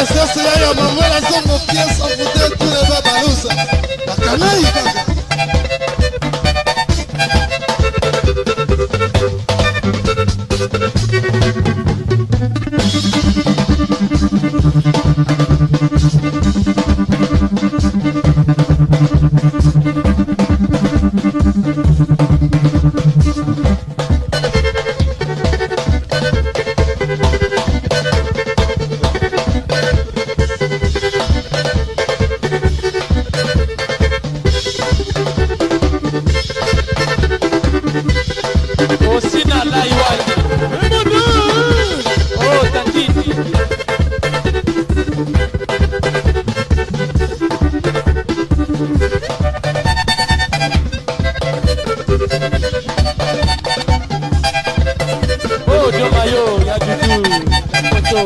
resources yayo mangola nzongo piese enfute tule eza balusa bakangai kaka Thank you. Osina oh, you Mudu Oh Tandini Oh Jomayo Yadudu Koto.